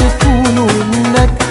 يكونوا منك.